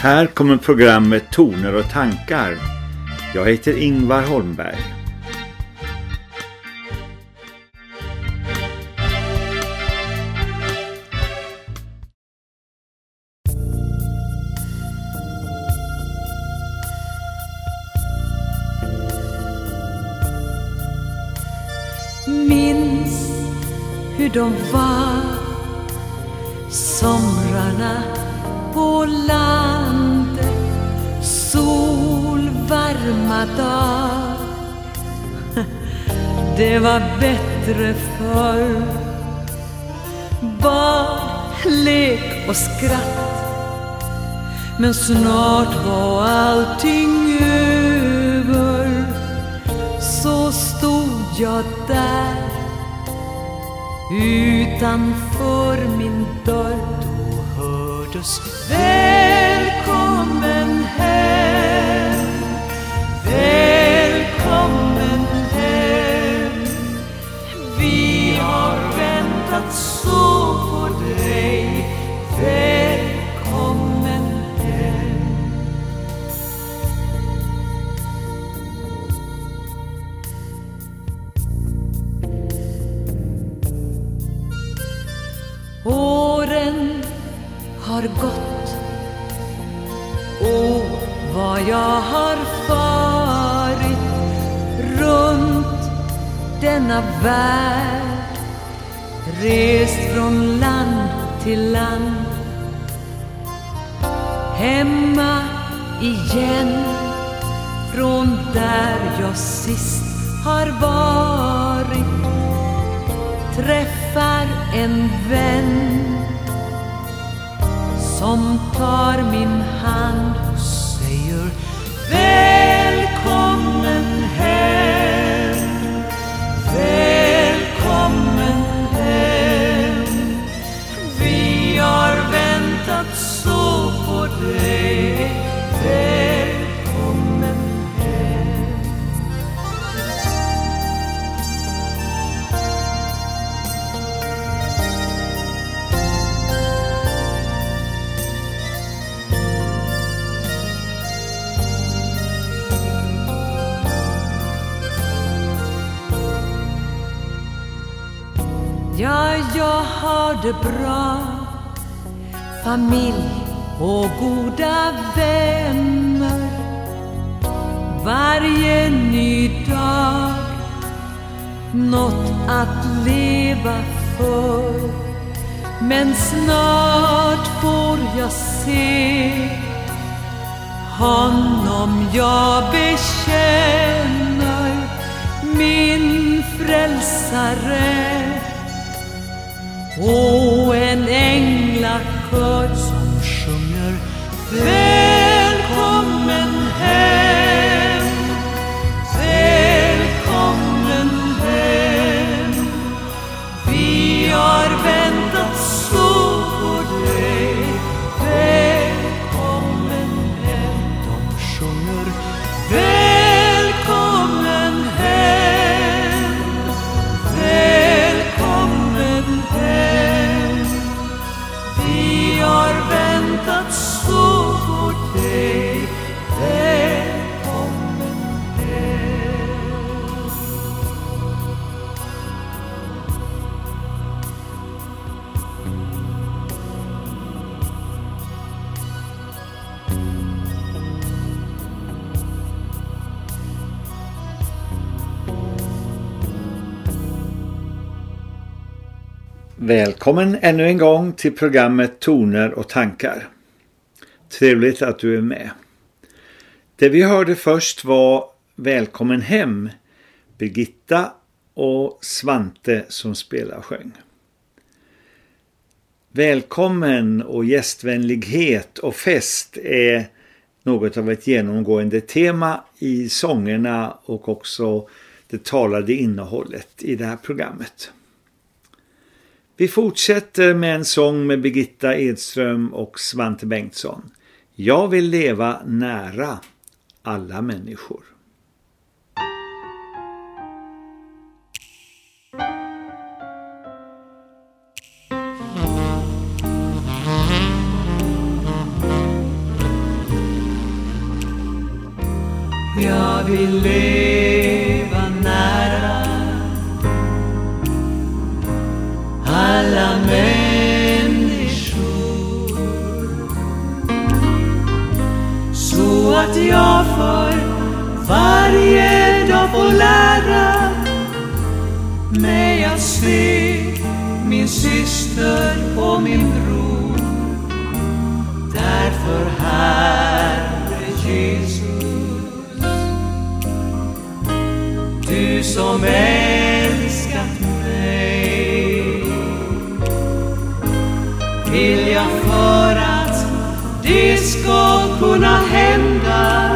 Här kommer programmet Toner och tankar. Jag heter Ingvar Holmberg. Minns hur de dag Det var bättre förr. Barn, lek och skratt. Men snart var allting över. Så stod jag där Utanför min dörr. Då hördes Välkommen hem Välkommen hem. Vi har väntat så på dig. Välkommen hem. Åren har gått. Och vad jag har fått denna värld rest från land till land. Hemma igen från där jag sist har varit. Träffar en vän som tar min hand och säger Välkommen har det bra. Familj och goda vänner. Varje ny dag. Något att leva för. Men snart får jag se Honom jag bekänner Min frälsare och en änglakör som sjunger. Välkommen ännu en gång till programmet Toner och tankar. Trevligt att du är med. Det vi hörde först var Välkommen hem, Birgitta och Svante som spelar och sjöng. Välkommen och gästvänlighet och fest är något av ett genomgående tema i sångerna och också det talade innehållet i det här programmet. Vi fortsätter med en sång med Birgitta Edström och Svante Bengtsson. Jag vill leva nära alla människor. Jag vill leva alla människor så att jag för varje dag får lära mig att se min syster och min bror. Därför Herre Jesus, du som är ska kunna hända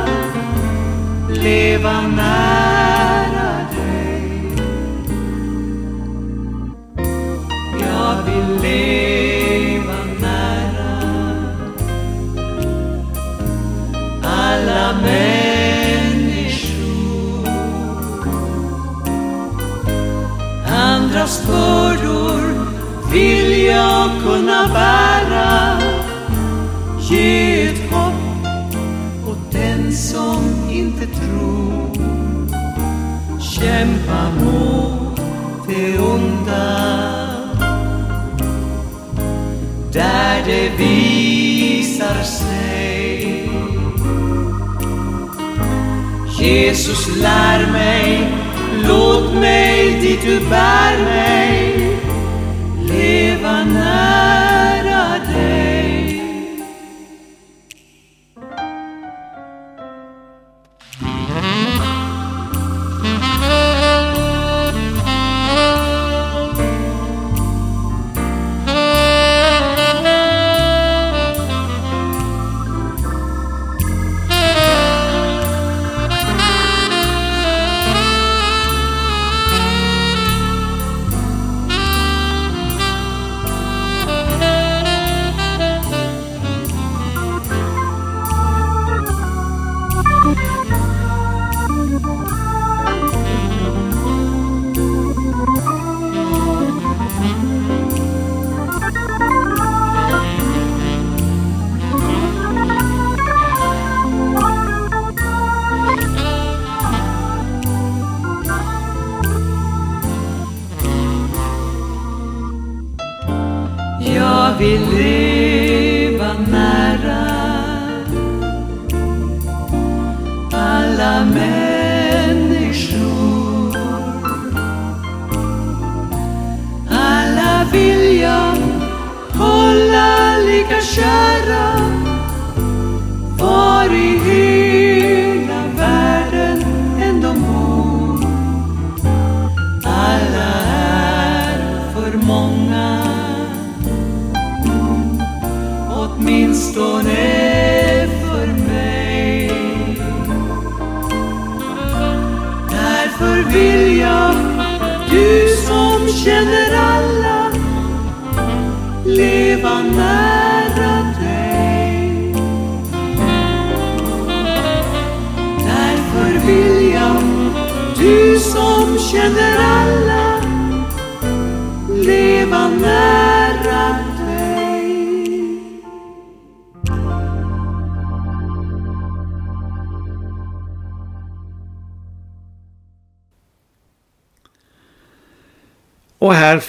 leva nära dig. Jag vill leva nära alla människor. Andras bördor vill jag kunna bära. Amor mot det onda. Där det visar sig. Jesus lär mig, låt mig dit du bär mig,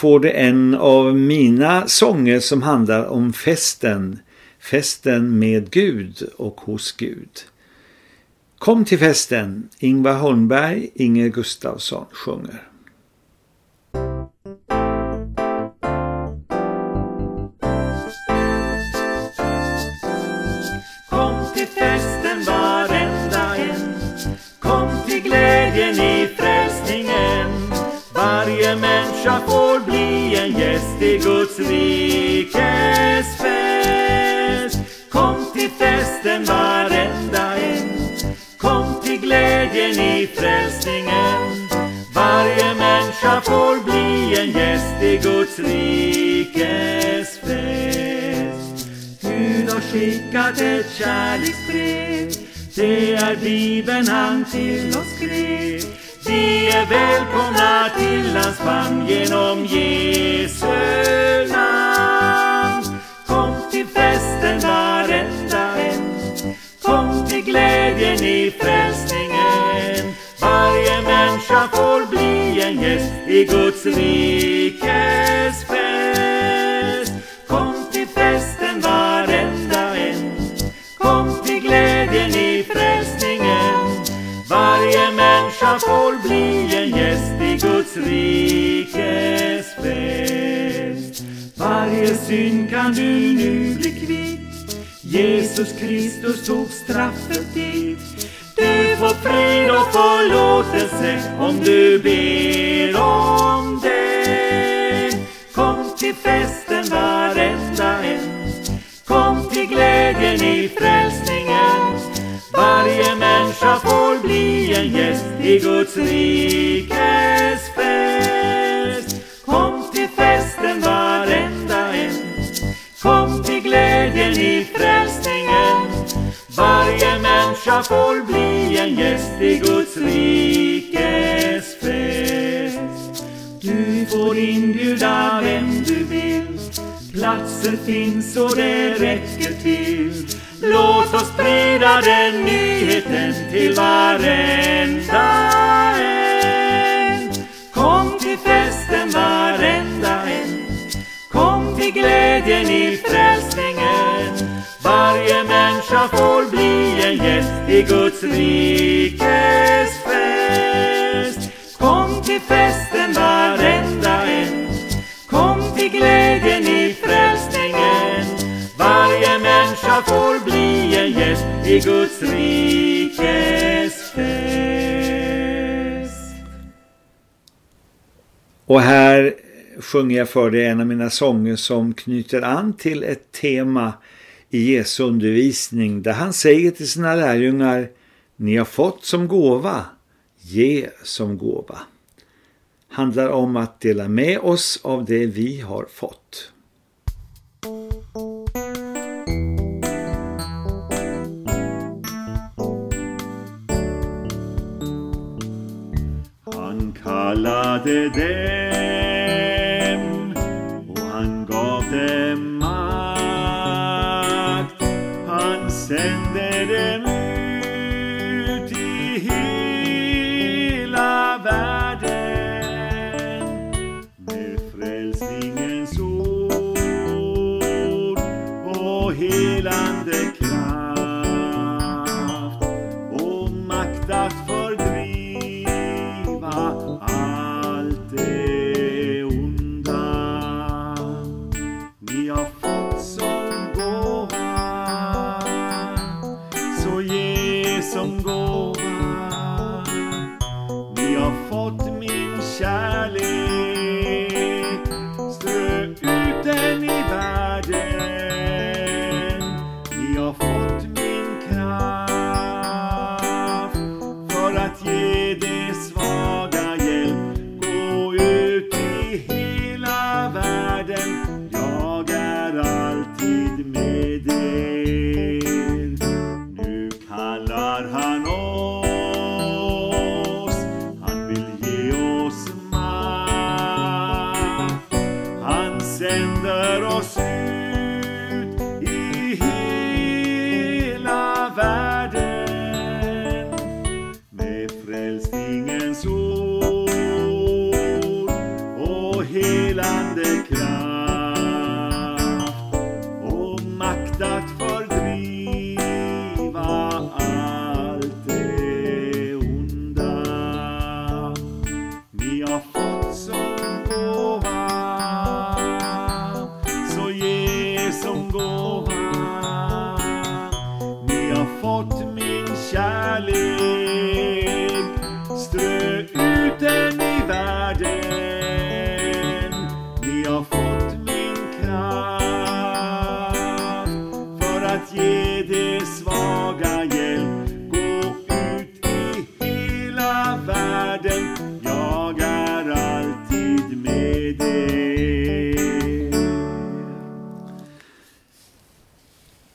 får du en av mina sånger som handlar om festen. Festen med Gud och hos Gud. Kom till festen. Ingvar Holmberg, Inger Gustafsson sjunger. Varje människa får bli en gäst i Guds rikes fest. Kom till festen varenda en. Kom till glädjen i frälsningen. Varje människa får bli en gäst i Guds rikes fest. Gud har skickat ett kärleksbrev. Det är Bibeln han till oss skrev. Vi är välkomna till hans famn genom Jesu namn. Kom till festen varenda en. Kom till glädjen i frälsningen. Varje människa får bli en gäst i Guds rikes fest. Människa får bli en gäst i Guds rikes fest. Varje synd kan du nu bli kvitt. Jesus Kristus tog straffet dit. Du får frid och förlåtelse om du ber om det. Kom till festen varenda en. Kom till glädjen i frälsningen. Varje människa får bli en gäst i Guds rikes fest. Kom till festen varenda en. Kom till glädjen i frälsningen. Varje människa får bli en gäst i Guds rikes fest. Du får inbjuda vem du vill. Platser finns och det räcker till. Låt oss sprida den nyheten till varenda en. Kom till festen varenda en. Kom till glädjen i frälsningen. Varje människa får bli en gäst i Guds rikes fest. Kom till festen varenda en. Kom till glädjen jag får bli en gäst i Guds rikes fest. Och här sjunger jag för dig en av mina sånger som knyter an till ett tema i Jesu undervisning där han säger till sina lärjungar Ni har fått som gåva, ge som gåva. Handlar om att dela med oss av det vi har fått. Han kallade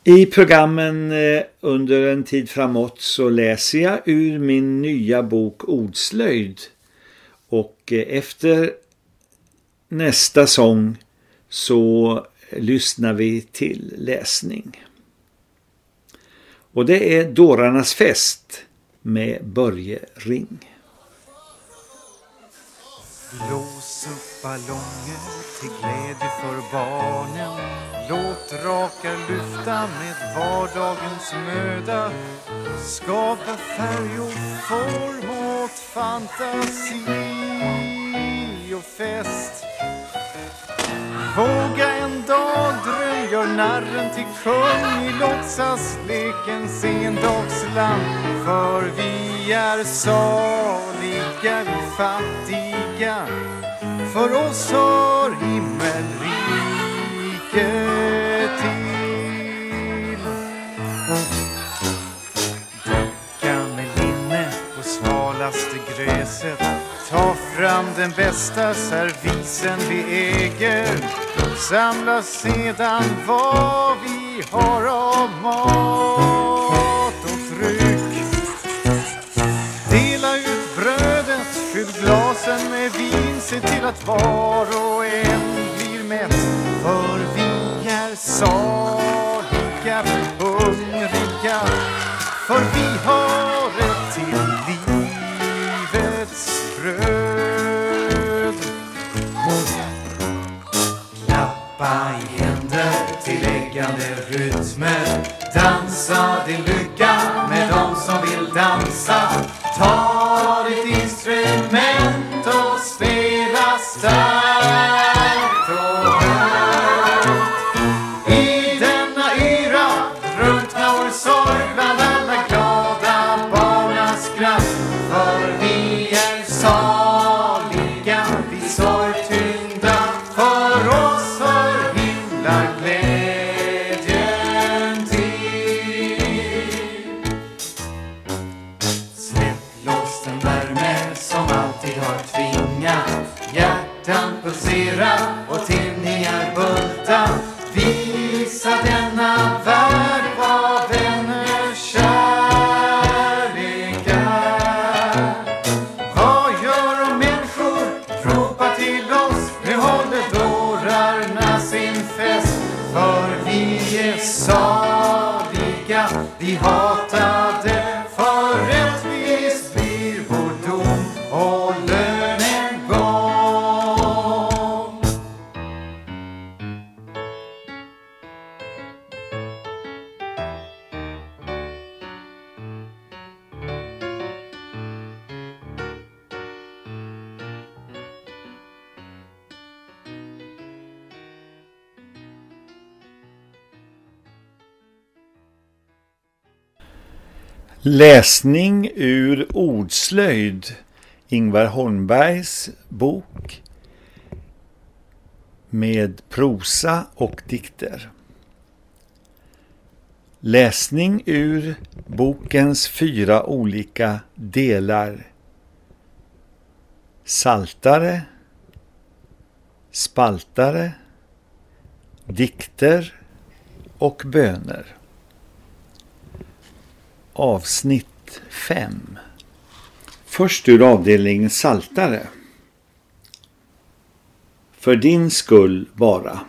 I programmen eh, under en tid framåt så läser jag ur min nya bok Ordslöjd och eh, efter nästa sång så lyssnar vi till läsning. Och det är Dårarnas fest med Börje Ring. Blås upp ballonger till glädje för barnen Låt drakar lyfta med vardagens möda. Skapa färg och form åt fantasi och fest. Våga en dag dröm, gör narren till kung i låtsaslekens endagsland För vi är saliga, vi fattiga. För oss hör mycket till Ducka med linne på svalaste gräset. Ta fram den bästa servisen vi äger. Samla sedan vad vi har av mat och dryck. Dela ut brödet, fyll glasen med vin. Se till att var och en blir mätt. För saliga, hungriga För vi har rätt till livets bröd. Klappa i händer till läggande rytmer. Dansa din lycka med dem som vill dansa. Ta ditt instrument och spela starkt. graça. Läsning ur Ordslöjd, Ingvar Holmbergs bok med prosa och dikter. Läsning ur bokens fyra olika delar. Saltare, spaltare, dikter och böner. Avsnitt 5 Först ur avdelningen Saltare. För din skull bara.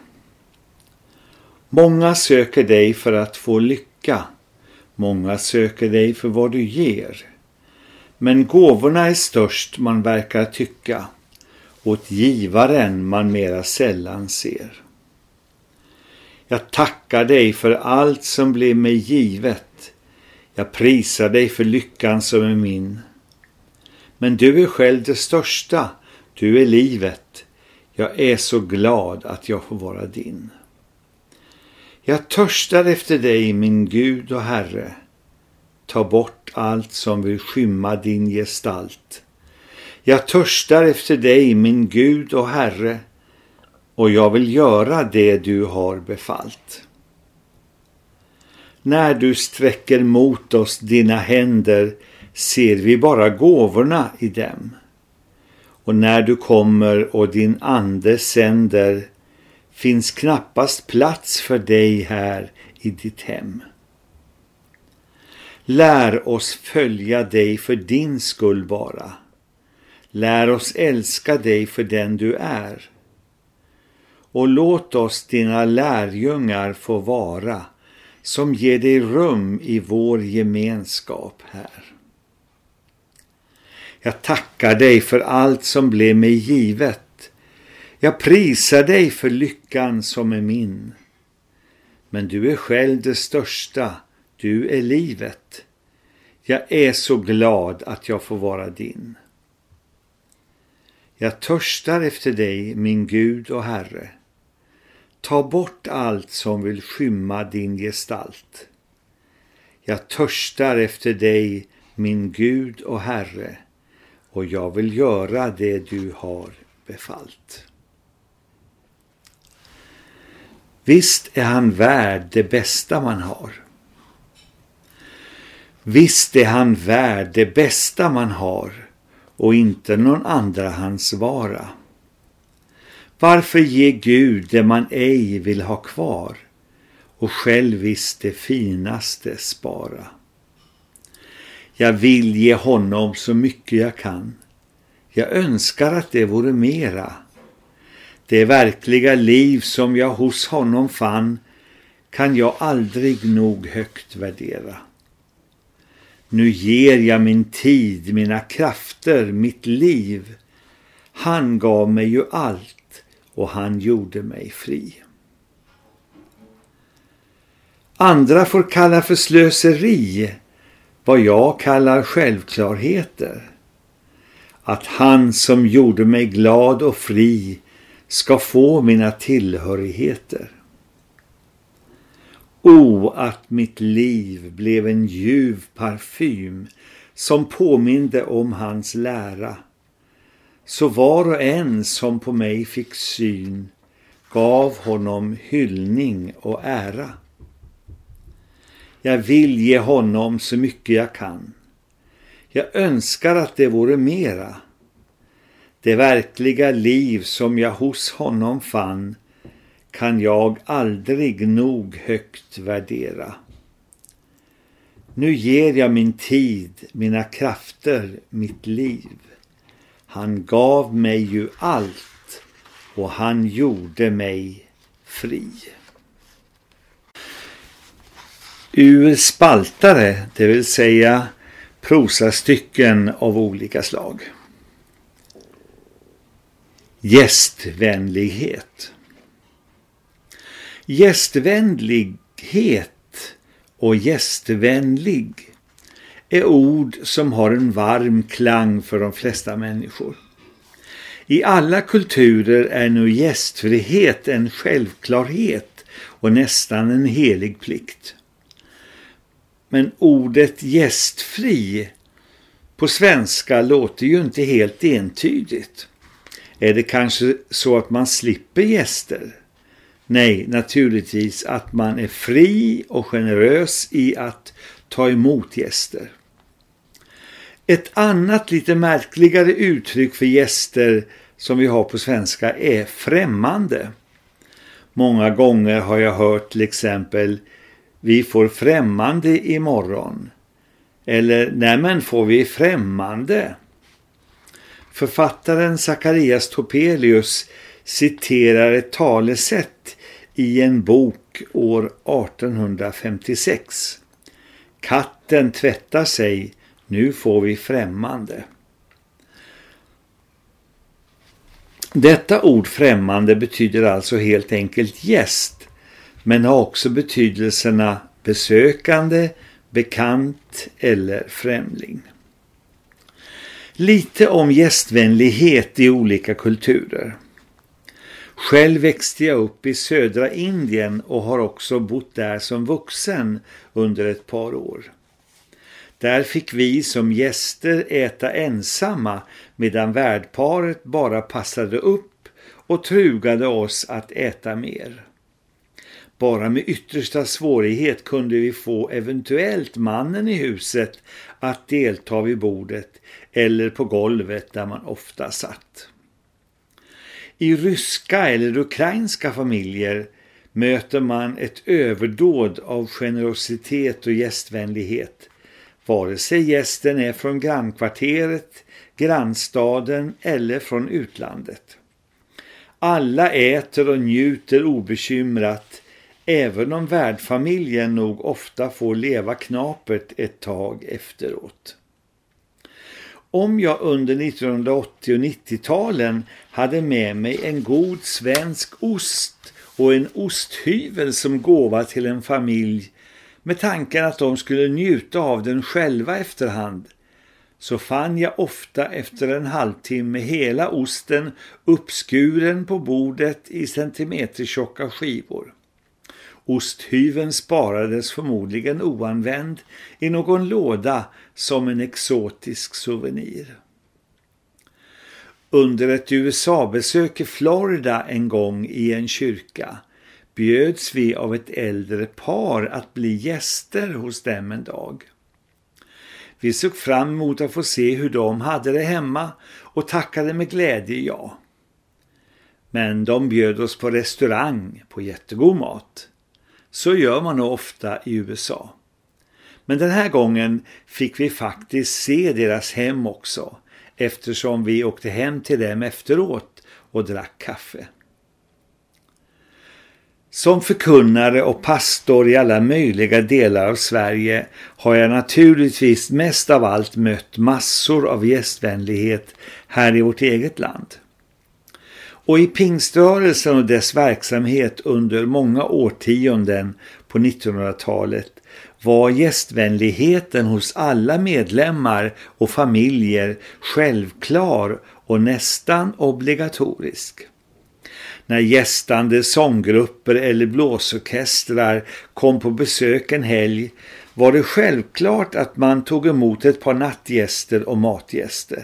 Många söker dig för att få lycka. Många söker dig för vad du ger. Men gåvorna är störst man verkar tycka. Åt givaren man mera sällan ser. Jag tackar dig för allt som blev mig givet. Jag prisar dig för lyckan som är min. Men du är själv det största, du är livet. Jag är så glad att jag får vara din. Jag törstar efter dig, min Gud och Herre. Ta bort allt som vill skymma din gestalt. Jag törstar efter dig, min Gud och Herre, och jag vill göra det du har befallt. När du sträcker mot oss dina händer ser vi bara gåvorna i dem. Och när du kommer och din ande sänder finns knappast plats för dig här i ditt hem. Lär oss följa dig för din skull bara. Lär oss älska dig för den du är. Och låt oss dina lärjungar få vara som ger dig rum i vår gemenskap här. Jag tackar dig för allt som blev mig givet. Jag prisar dig för lyckan som är min. Men du är själv det största, du är livet. Jag är så glad att jag får vara din. Jag törstar efter dig, min Gud och Herre. Ta bort allt som vill skymma din gestalt. Jag törstar efter dig, min Gud och Herre, och jag vill göra det du har befallt. Visst är han värd det bästa man har. Visst är han värd det bästa man har och inte någon andrahandsvara. Varför ge Gud det man ej vill ha kvar och själv visst det finaste spara? Jag vill ge honom så mycket jag kan. Jag önskar att det vore mera. Det verkliga liv som jag hos honom fann kan jag aldrig nog högt värdera. Nu ger jag min tid, mina krafter, mitt liv. Han gav mig ju allt och han gjorde mig fri. Andra får kalla för slöseri vad jag kallar självklarheter. Att han som gjorde mig glad och fri ska få mina tillhörigheter. O, att mitt liv blev en ljuv parfym som påminde om hans lära. Så var och en som på mig fick syn gav honom hyllning och ära. Jag vill ge honom så mycket jag kan. Jag önskar att det vore mera. Det verkliga liv som jag hos honom fann kan jag aldrig nog högt värdera. Nu ger jag min tid, mina krafter, mitt liv. Han gav mig ju allt och han gjorde mig fri. Ur spaltare, det vill säga prosastycken av olika slag. Gästvänlighet. Gästvänlighet och gästvänlig är ord som har en varm klang för de flesta människor. I alla kulturer är nu gästfrihet en självklarhet och nästan en helig plikt. Men ordet gästfri på svenska låter ju inte helt entydigt. Är det kanske så att man slipper gäster? Nej, naturligtvis att man är fri och generös i att ta emot gäster. Ett annat lite märkligare uttryck för gäster som vi har på svenska är främmande. Många gånger har jag hört till exempel vi får främmande imorgon. Eller nämen får vi främmande. Författaren Zacharias Topelius citerar ett talesätt i en bok år 1856. Katten tvättar sig, nu får vi främmande. Detta ord främmande betyder alltså helt enkelt gäst, men har också betydelserna besökande, bekant eller främling. Lite om gästvänlighet i olika kulturer. Själv växte jag upp i södra Indien och har också bott där som vuxen under ett par år. Där fick vi som gäster äta ensamma medan värdparet bara passade upp och trugade oss att äta mer. Bara med yttersta svårighet kunde vi få eventuellt mannen i huset att delta vid bordet eller på golvet där man ofta satt. I ryska eller ukrainska familjer möter man ett överdåd av generositet och gästvänlighet, vare sig gästen är från grannkvarteret, grannstaden eller från utlandet. Alla äter och njuter obekymrat, även om värdfamiljen nog ofta får leva knapert ett tag efteråt. om jag under 1980- och 90-talen hade med mig en god svensk ost och en osthyvel som gåva till en familj med tanken att de skulle njuta av den själva efterhand så fann jag ofta efter en halvtimme hela osten uppskuren på bordet i centimetertjocka skivor. Osthyven sparades förmodligen oanvänd i någon låda som en exotisk souvenir. Under ett USA-besök i Florida en gång i en kyrka bjöds vi av ett äldre par att bli gäster hos dem en dag. Vi såg fram emot att få se hur de hade det hemma och tackade med glädje ja. Men de bjöd oss på restaurang på jättegod mat. Så gör man nog ofta i USA. Men den här gången fick vi faktiskt se deras hem också eftersom vi åkte hem till dem efteråt och drack kaffe. Som förkunnare och pastor i alla möjliga delar av Sverige har jag naturligtvis mest av allt mött massor av gästvänlighet här i vårt eget land. Och i pingströrelsen och dess verksamhet under många årtionden på 1900-talet var gästvänligheten hos alla medlemmar och familjer självklar och nästan obligatorisk. När gästande sånggrupper eller blåsorkestrar kom på besök en helg var det självklart att man tog emot ett par nattgäster och matgäster.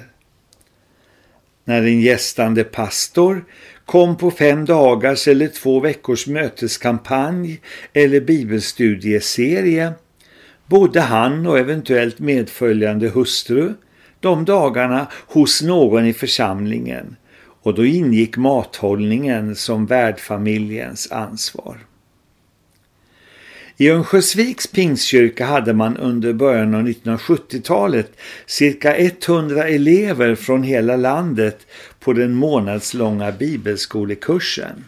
När en gästande pastor kom på fem dagars eller två veckors möteskampanj eller bibelstudieserie bodde han och eventuellt medföljande hustru de dagarna hos någon i församlingen och då ingick mathållningen som värdfamiljens ansvar. I Örnsköldsviks pingstkyrka hade man under början av 1970-talet cirka 100 elever från hela landet på den månadslånga bibelskolekursen.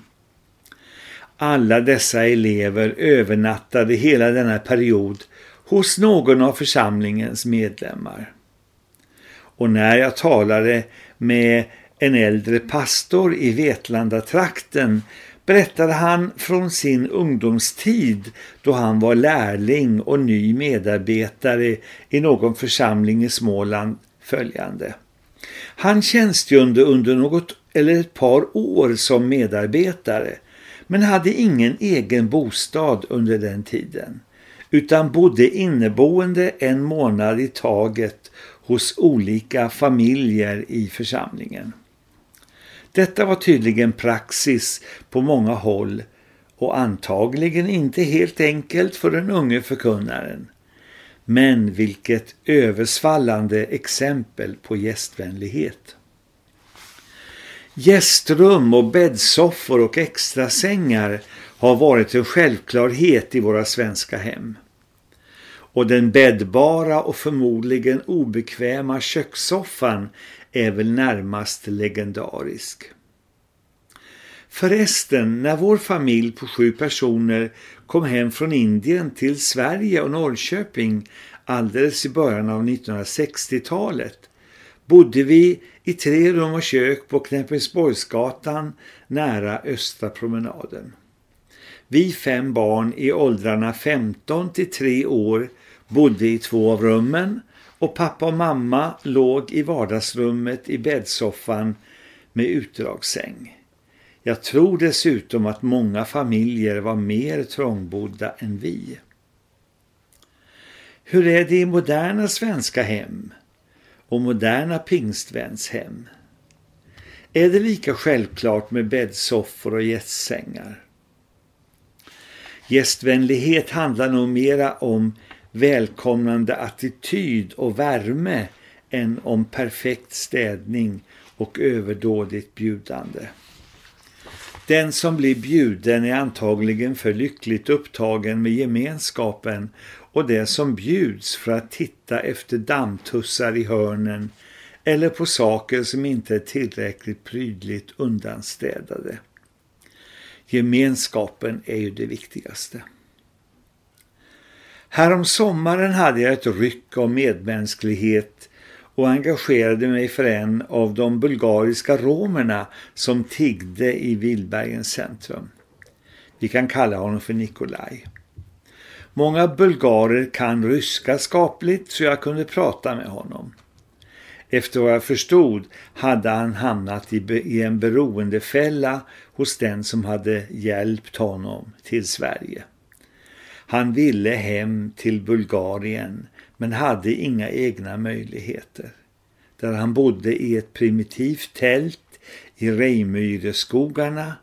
Alla dessa elever övernattade hela denna period hos någon av församlingens medlemmar. Och när jag talade med en äldre pastor i Vetlanda-trakten berättade han från sin ungdomstid då han var lärling och ny medarbetare i någon församling i Småland följande. Han tjänstgjorde under något eller ett par år som medarbetare men hade ingen egen bostad under den tiden utan bodde inneboende en månad i taget hos olika familjer i församlingen. Detta var tydligen praxis på många håll och antagligen inte helt enkelt för den unge förkunnaren. Men vilket översvallande exempel på gästvänlighet. Gästrum och bäddsoffor och extra sängar har varit en självklarhet i våra svenska hem. Och den bäddbara och förmodligen obekväma kökssoffan är väl närmast legendarisk. Förresten, när vår familj på sju personer kom hem från Indien till Sverige och Norrköping alldeles i början av 1960-talet bodde vi i tre rum och kök på Knäppelsborgsgatan nära Östra promenaden. Vi fem barn i åldrarna 15 till 3 år bodde i två av rummen och pappa och mamma låg i vardagsrummet i bäddsoffan med utdragssäng. Jag tror dessutom att många familjer var mer trångbodda än vi. Hur är det i moderna svenska hem och moderna pingstvänshem? Är det lika självklart med bäddsoffor och gästsängar? Gästvänlighet handlar nog mera om välkomnande attityd och värme än om perfekt städning och överdådigt bjudande. Den som blir bjuden är antagligen för lyckligt upptagen med gemenskapen och det som bjuds för att titta efter dammtussar i hörnen eller på saker som inte är tillräckligt prydligt undanstädade. Gemenskapen är ju det viktigaste. Här om sommaren hade jag ett ryck av medmänsklighet och engagerade mig för en av de bulgariska romerna som tiggde i Vildbergens centrum. Vi kan kalla honom för Nikolaj. Många bulgarer kan ryska skapligt så jag kunde prata med honom. Efter vad jag förstod hade han hamnat i en beroendefälla hos den som hade hjälpt honom till Sverige. Han ville hem till Bulgarien men hade inga egna möjligheter. Där han bodde i ett primitivt tält i Reimyreskogarna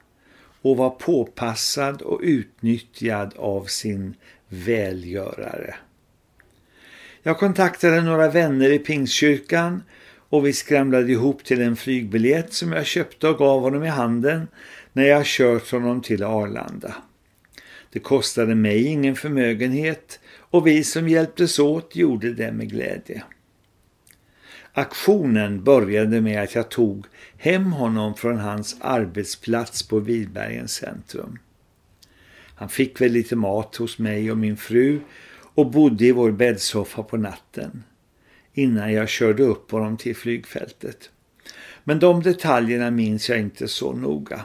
och var påpassad och utnyttjad av sin välgörare. Jag kontaktade några vänner i Pingstkyrkan och vi skramlade ihop till en flygbiljett som jag köpte och gav honom i handen när jag kört honom till Arlanda. Det kostade mig ingen förmögenhet och vi som hjälptes åt gjorde det med glädje. Aktionen började med att jag tog hem honom från hans arbetsplats på Vidbergens centrum. Han fick väl lite mat hos mig och min fru och bodde i vår bäddsoffa på natten innan jag körde upp honom till flygfältet. Men de detaljerna minns jag inte så noga.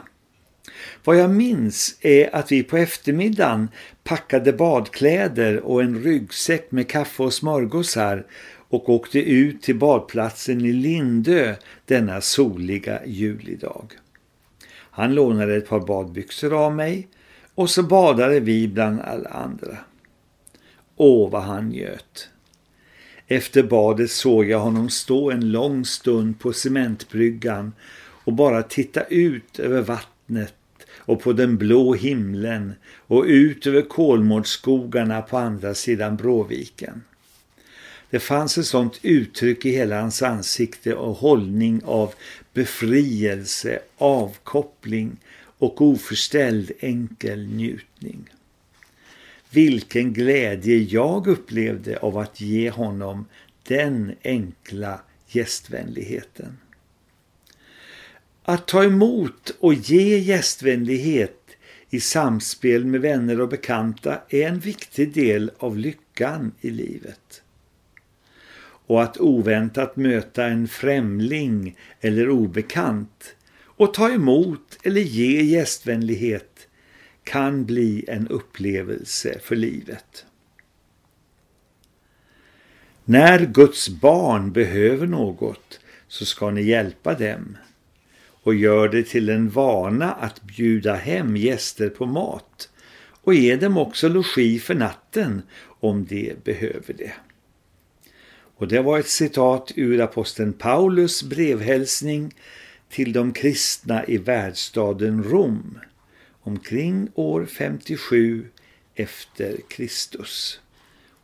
Vad jag minns är att vi på eftermiddagen packade badkläder och en ryggsäck med kaffe och smörgåsar och åkte ut till badplatsen i Lindö denna soliga julidag. Han lånade ett par badbyxor av mig och så badade vi bland alla andra. Åh vad han njöt. Efter badet såg jag honom stå en lång stund på cementbryggan och bara titta ut över vattnet och på den blå himlen och ut över kolmårdsskogarna på andra sidan Bråviken. Det fanns ett sånt uttryck i hela hans ansikte och hållning av befrielse, avkoppling och oförställd enkel njutning. Vilken glädje jag upplevde av att ge honom den enkla gästvänligheten. Att ta emot och ge gästvänlighet i samspel med vänner och bekanta är en viktig del av lyckan i livet. Och att oväntat möta en främling eller obekant och ta emot eller ge gästvänlighet kan bli en upplevelse för livet. När Guds barn behöver något så ska ni hjälpa dem och gör det till en vana att bjuda hem gäster på mat och ge dem också logi för natten om de behöver det. Och det var ett citat ur aposteln Paulus brevhälsning till de kristna i världsstaden Rom omkring år 57 efter Kristus.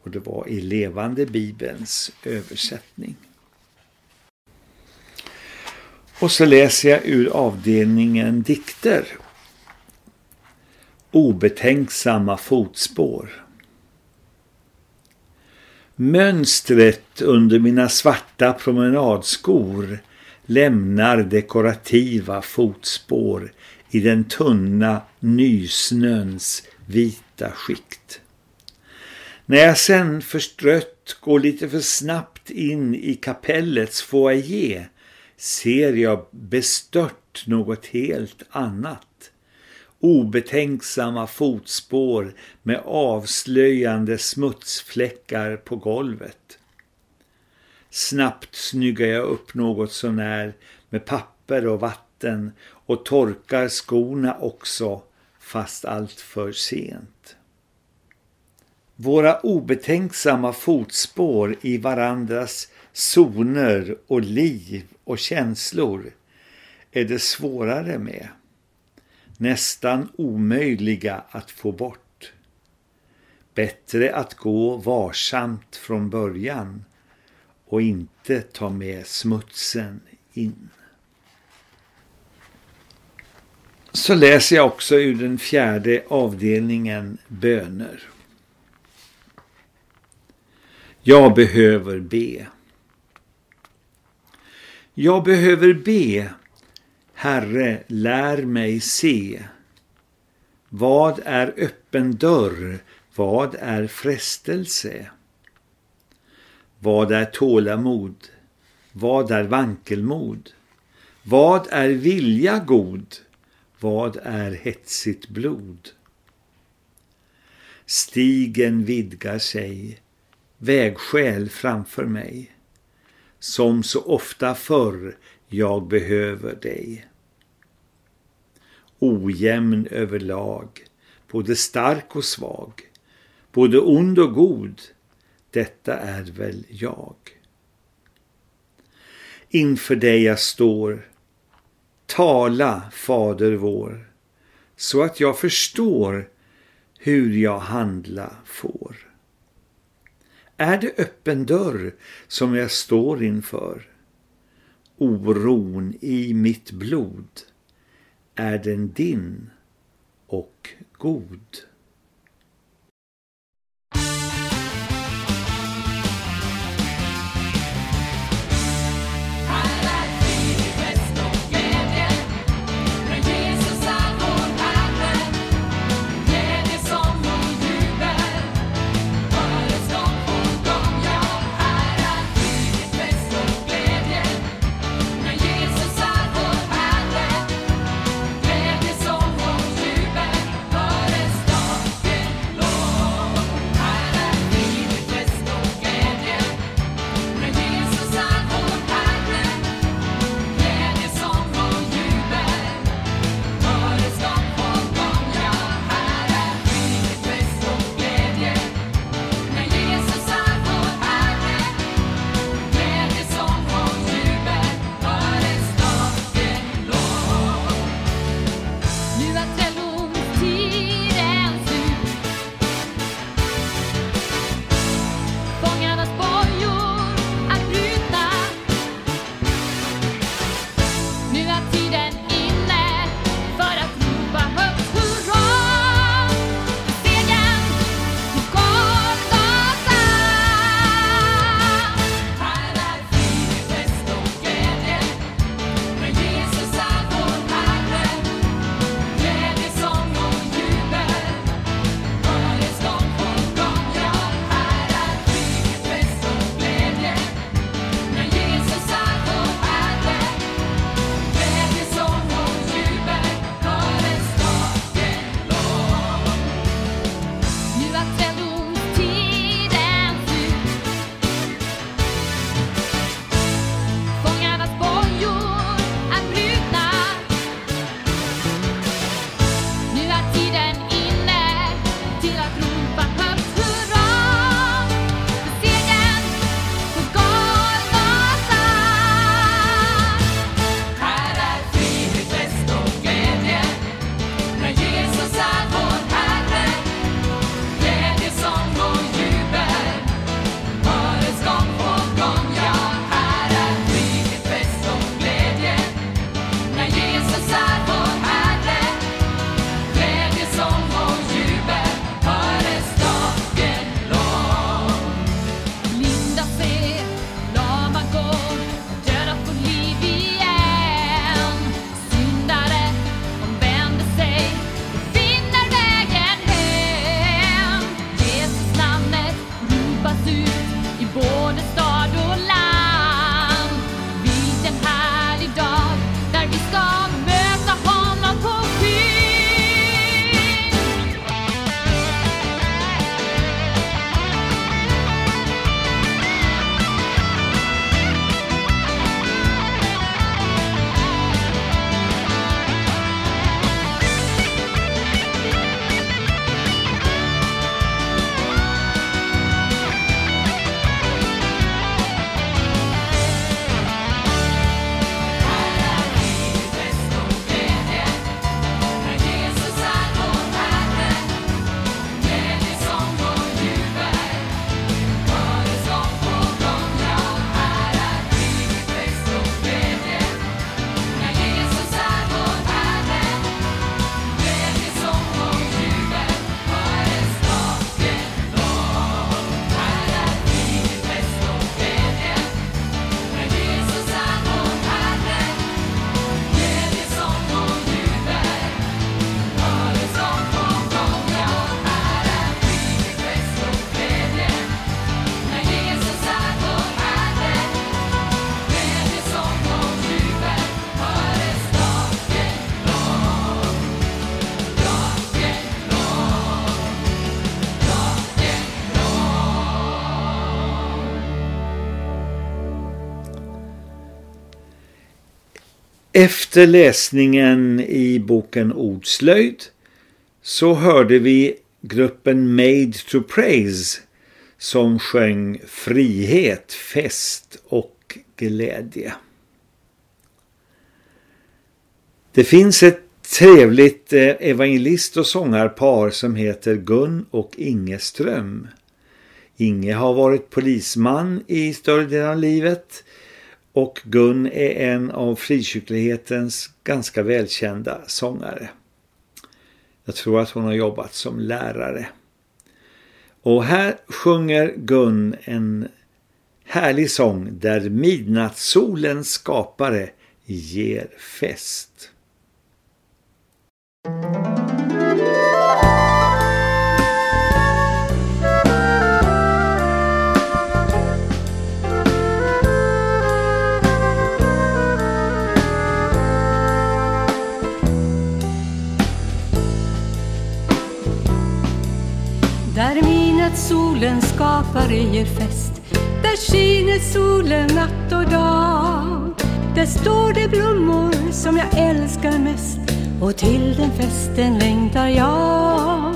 Och det var i levande Bibelns översättning. Och så läser jag ur avdelningen dikter. Obetänksamma fotspår. Mönstret under mina svarta promenadskor lämnar dekorativa fotspår i den tunna nysnöns vita skikt. När jag sen förstrött går lite för snabbt in i kapellets foyer ser jag bestört något helt annat. Obetänksamma fotspår med avslöjande smutsfläckar på golvet. Snabbt snyggar jag upp något sånär med papper och vatten och torkar skorna också fast allt för sent. Våra obetänksamma fotspår i varandras zoner och liv och känslor är det svårare med. Nästan omöjliga att få bort. Bättre att gå varsamt från början och inte ta med smutsen in. Så läser jag också ur den fjärde avdelningen böner. Jag behöver be. Jag behöver be. Herre, lär mig se. Vad är öppen dörr? Vad är frestelse? Vad är tålamod? Vad är vankelmod? Vad är vilja god? Vad är hetsigt blod? Stigen vidgar sig, vägskäl framför mig. Som så ofta förr jag behöver dig. Ojämn överlag, både stark och svag, både ond och god, detta är väl jag. Inför dig jag står, tala, Fader vår, så att jag förstår hur jag handla får. Är det öppen dörr som jag står inför? Oron i mitt blod, är den din och god? Efter läsningen i boken Ordslöjd så hörde vi gruppen Made to Praise som sjöng frihet, fest och glädje. Det finns ett trevligt eh, evangelist och sångarpar som heter Gun och Inge Ström. Inge har varit polisman i större delen av livet och Gun är en av frikyrklighetens ganska välkända sångare. Jag tror att hon har jobbat som lärare. Och här sjunger Gun en härlig sång där midnattssolens skapare ger fest. Skapare fest. Där skiner solen natt och dag. Där står det blommor som jag älskar mest. Och till den festen längtar jag.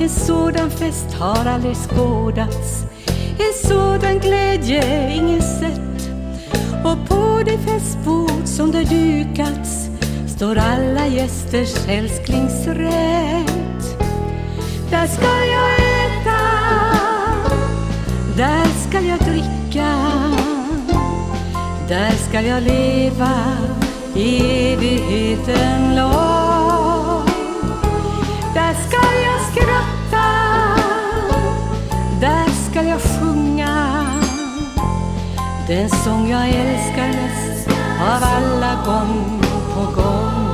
En sådan fest har aldrig skådats. En sådan glädje ingen sett. Och på det festbord som där dukats Står alla gästers älsklingsrätt. Där ska jag där ska jag dricka. Där ska jag leva evigheten lång. Där ska jag skratta. Där ska jag sjunga. Den sång jag älskar mest av alla gång på gång.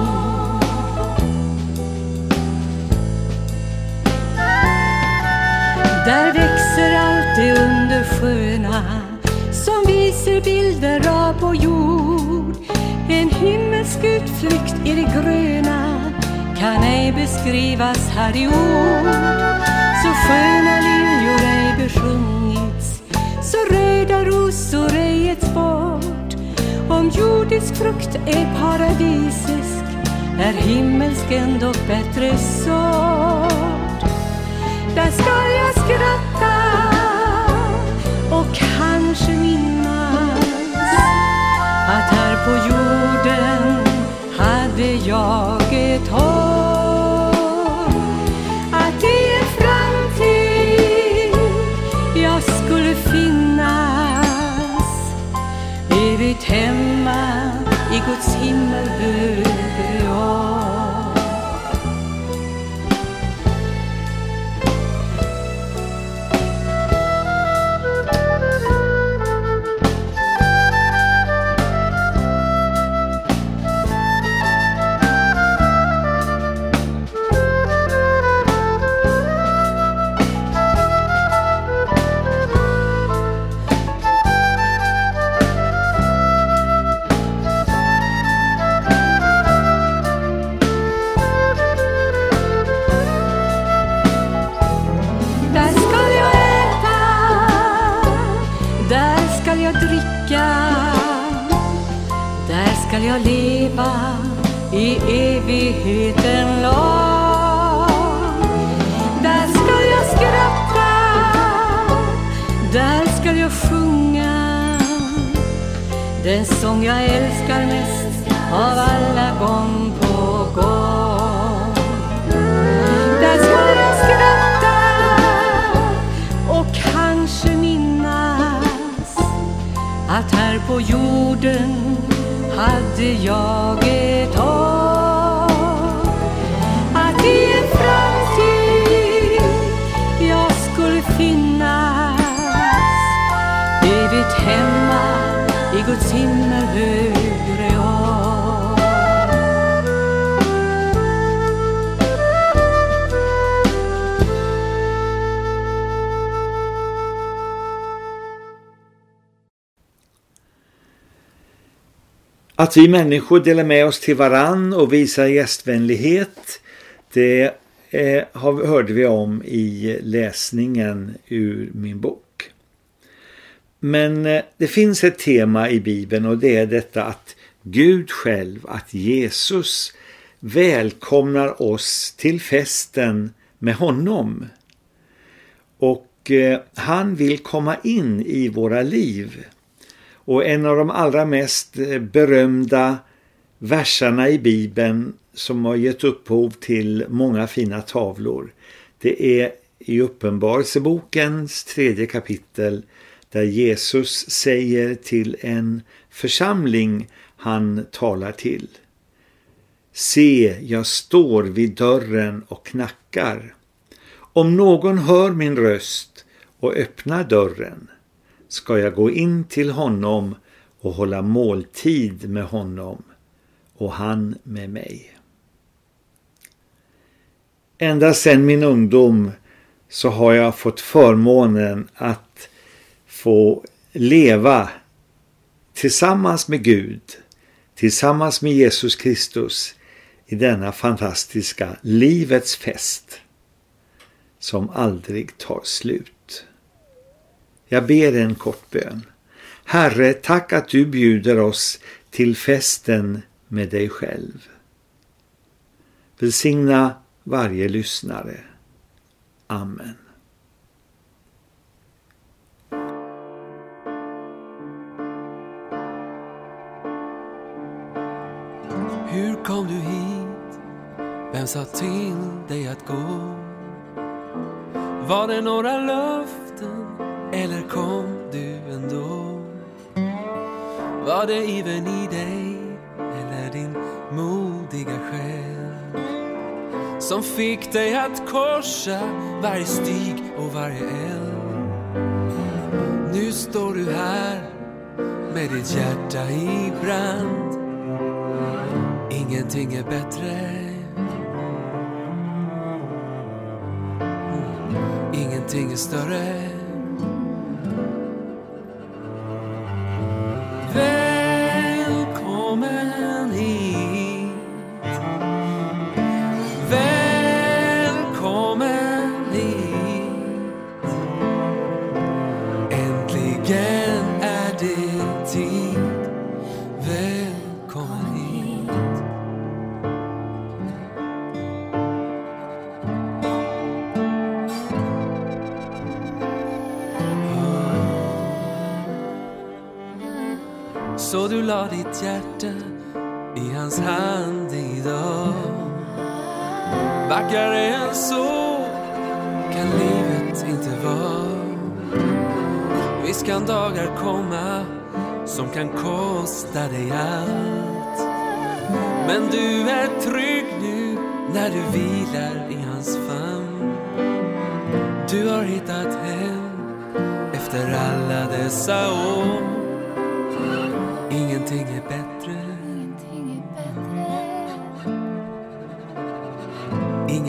Där växer ute under undersköna som visar bilder av vår jord. En himmelsk utflykt i det gröna kan ej beskrivas här i ord. Så sköna liljor ej besjungits så röda rosor ej getts bort. Om jordisk frukt är paradisisk är himmelsk ändå bättre sort. Där ska jag skratta Att vi människor delar med oss till varann och visar gästvänlighet det eh, har, hörde vi om i läsningen ur min bok. Men eh, det finns ett tema i Bibeln och det är detta att Gud själv, att Jesus välkomnar oss till festen med honom. Och eh, han vill komma in i våra liv. Och en av de allra mest eh, berömda verserna i Bibeln som har gett upphov till många fina tavlor. Det är i Uppenbarelsebokens tredje kapitel där Jesus säger till en församling han talar till. Se, jag står vid dörren och knackar. Om någon hör min röst och öppnar dörren ska jag gå in till honom och hålla måltid med honom och han med mig. Ända sedan min ungdom så har jag fått förmånen att få leva tillsammans med Gud, tillsammans med Jesus Kristus i denna fantastiska livets fest som aldrig tar slut. Jag ber en kort bön. Herre, tack att du bjuder oss till festen med dig själv. Välsigna varje lyssnare. Amen. Hur kom du hit? Vem sa till dig att gå? Var det några löften eller kom du ändå? Var det ivern i dig eller din modiga själ som fick dig att korsa varje stig och varje eld? Nu står du här med ditt hjärta i brand Ingenting är bättre. Ingenting är större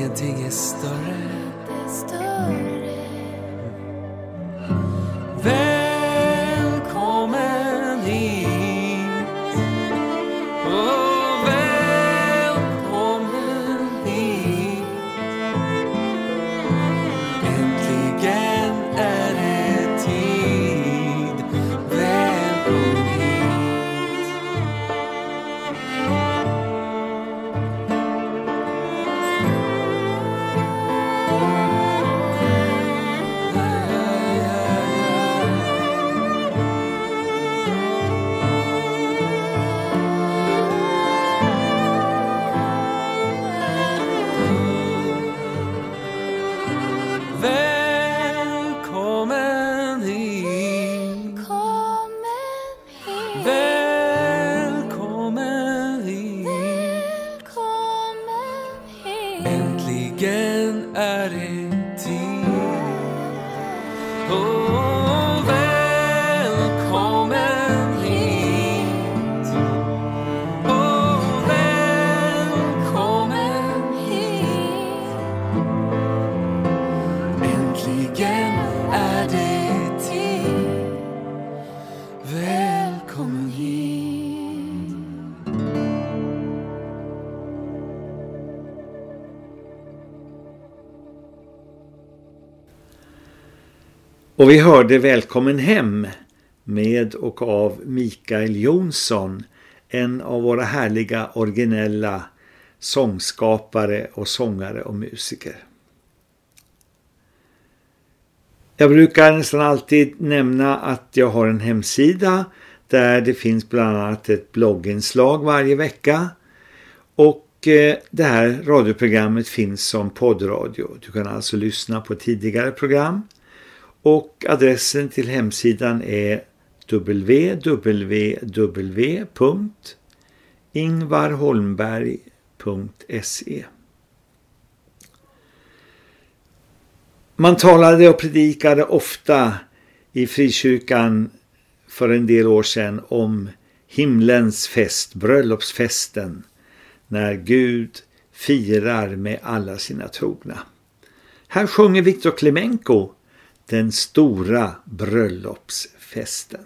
Ingenting är större. Och vi hörde Välkommen hem med och av Mikael Jonsson. en av våra härliga originella sångskapare och sångare och musiker. Jag brukar nästan alltid nämna att jag har en hemsida där det finns bland annat ett blogginslag varje vecka och eh, det här radioprogrammet finns som poddradio. Du kan alltså lyssna på tidigare program och adressen till hemsidan är www.ingvarholmberg.se Man talade och predikade ofta i frikyrkan för en del år sedan om himlens fest, bröllopsfesten, när Gud firar med alla sina trogna. Här sjunger Viktor Klemenko den stora bröllopsfesten.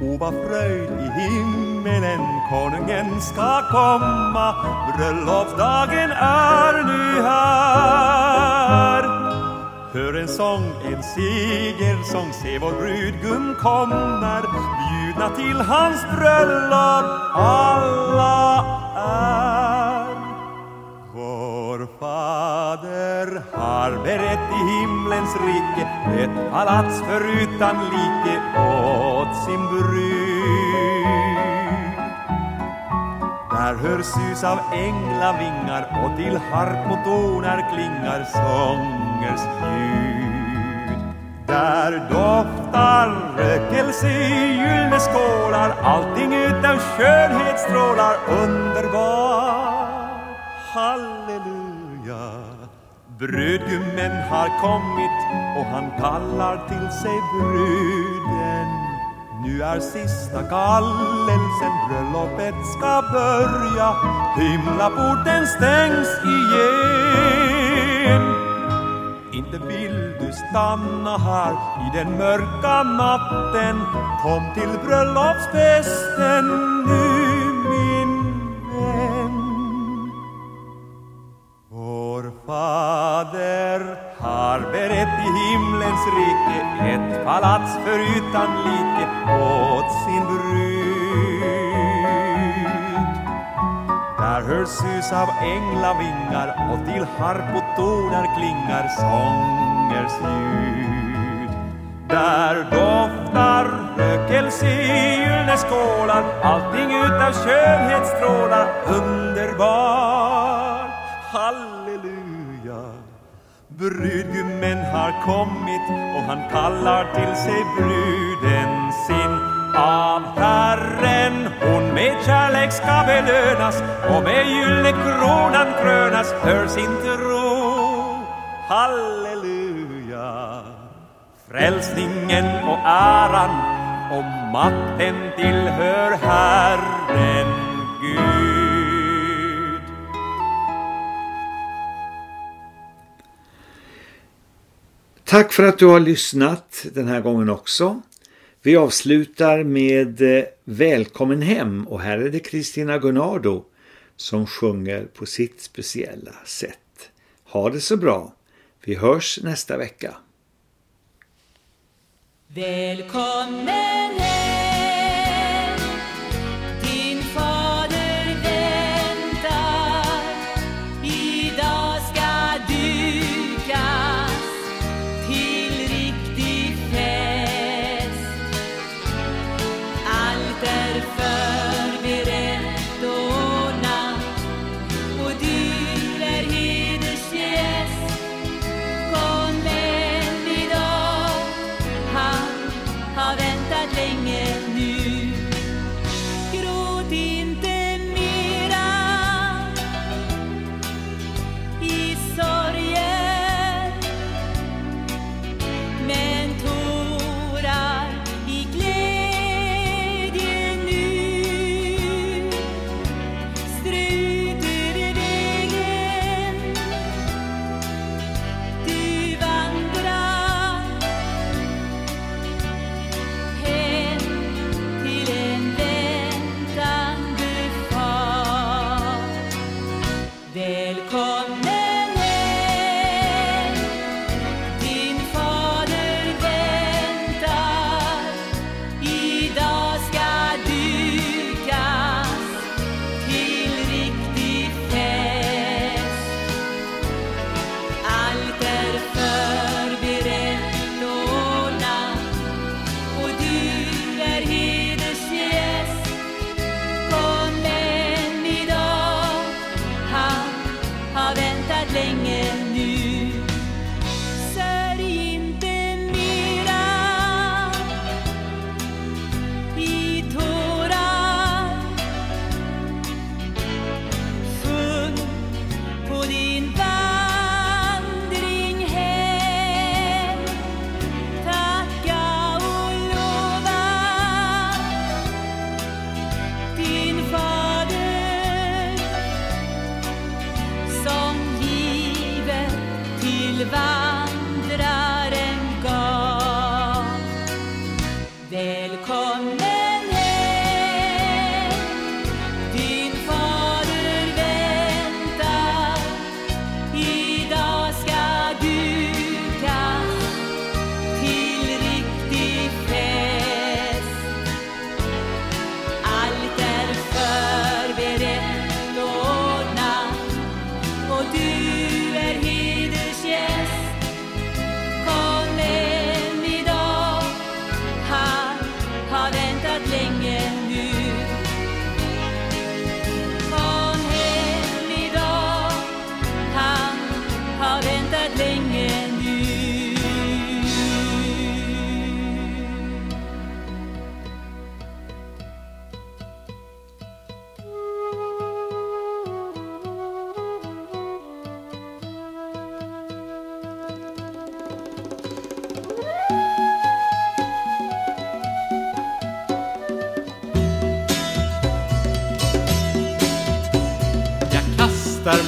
O vad fröjd i himmelen konungen ska komma Bröllopsdagen är nu här Hör en sång, en segersång, se vår brudgum kommer Bjudna till hans bröllop. Alla är. Vår fader har berett i himlens rike ett palats förutan like åt sin brud där hör sus av änglavingar och till harp och klingar sångers ljud. Där doftar rökelse i gyllene skålar, allting utav skönhet strålar underbar. Halleluja! Brudgummen har kommit och han kallar till sig brud. Nu är sista kallelsen, bröllopet ska börja. Himlaporten stängs igen. Inte vill du stanna här i den mörka natten. Kom till bröllopsfesten nu min vän. Vår fader har berett i himlens rike ett palats förutan like. Hörs av änglavingar och till harpotoner klingar sångers ljud. Där doftar rökelse i gyllene skålar, allting utav skönhet strålar underbar. Halleluja! Brudgummen har kommit och han kallar till sig bruden sin av Herren hon med kärlek ska belönas och med gyllekronan krönas för sin tro. Halleluja! Frälsningen och äran och makten tillhör Herren Gud. Tack för att du har lyssnat den här gången också. Vi avslutar med eh, Välkommen hem och här är det Kristina Gunnardo som sjunger på sitt speciella sätt. Ha det så bra. Vi hörs nästa vecka. Välkommen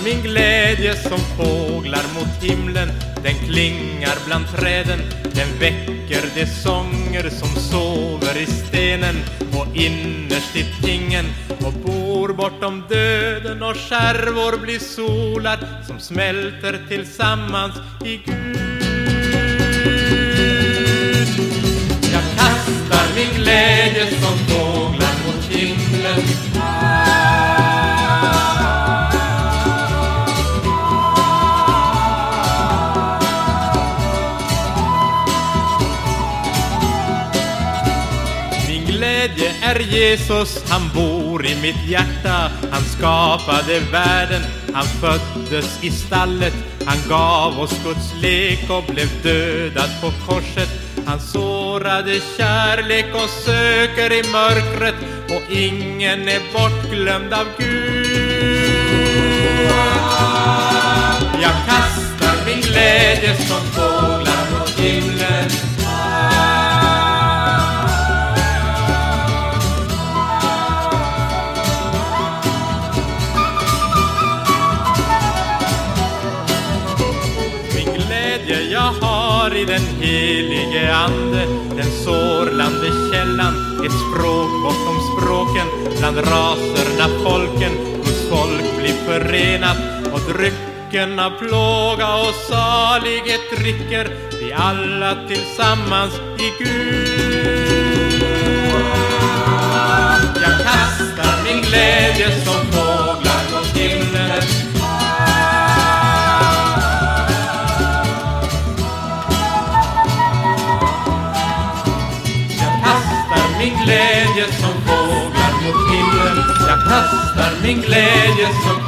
min glädje som fåglar mot himlen. Den klingar bland träden Den väcker de sånger som sover i stenen. Och innerst i tingen och bor bortom döden och skärvor blir solar som smälter tillsammans i Gud. Jag kastar min glädje som fåglar mot himlen. Är Jesus, han bor i mitt hjärta. Han skapade världen, han föddes i stallet. Han gav oss Guds lek och blev dödad på korset. Han sårade kärlek och söker i mörkret. Och ingen är bortglömd av Gud. Jag kastar min glädje som går, den helige Ande Den sorlande källan Ett språk bortom språken Bland raserna folken. Guds folk blir förenat Och drycken av plåga och salighet dricker. Vi alla tillsammans i Gud. Jag kastar min glädje som fåglar fåglar mot himlen Jag kastar min glädje som fåglar mot himlen